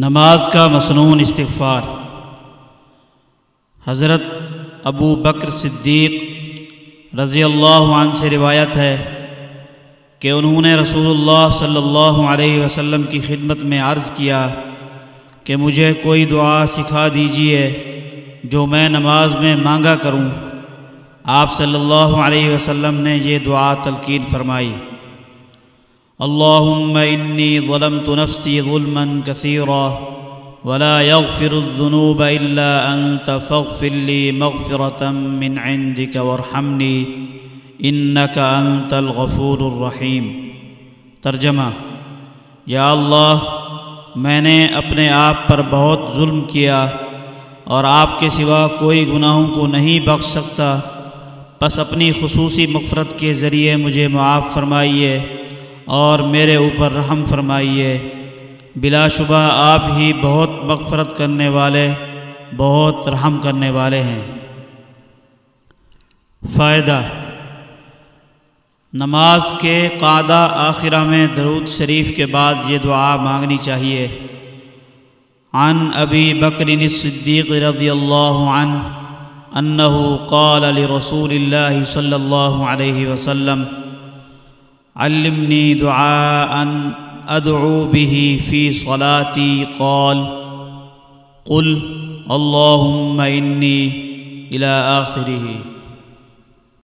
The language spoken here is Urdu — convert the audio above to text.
نماز کا مصنون استغفار۔ حضرت ابو بکر صدیق رضی اللہ عنہ سے روایت ہے کہ انہوں نے رسول اللہ صلی اللہ علیہ وسلم کی خدمت میں عرض کیا کہ مجھے کوئی دعا سکھا دیجیے جو میں نماز میں مانگا کروں۔ آپ صلی اللہ علیہ وسلم نے یہ دعا تلقین فرمائی۔ اللهم إني ظلمت نفسي ظلما كثيرا ولا يغفر الذنوب إلا أنت فاغفر لي مغفرة من عندك وارحمني إنك أنت الغفور الرحيم ترجمہ، یا اللہ، میں نے اپنے آپ پر بہت ظلم کیا اور آپ کے سوا کوئی گناہوں کو نہیں بخش سکتا۔ بس اپنی خصوصی مغفرت کے ذریعے مجھے معاف فرمائیے۔ اور میرے اوپر رحم فرمائیے۔ بلا شبہ آپ ہی بہت مغفرت کرنے والے، بہت رحم کرنے والے ہیں۔ فائدہ نماز کے قادہ آخرہ میں درود شریف کے بعد یہ دعا مانگنی چاہیے۔ عن ابی بکر الصدیق رضی اللہ عنہ انه قال لرسول اللہ صلی اللہ علیہ وسلم علمني دعاء أدعو به في صلاتي. قال قل اللهم إني إلى آخره.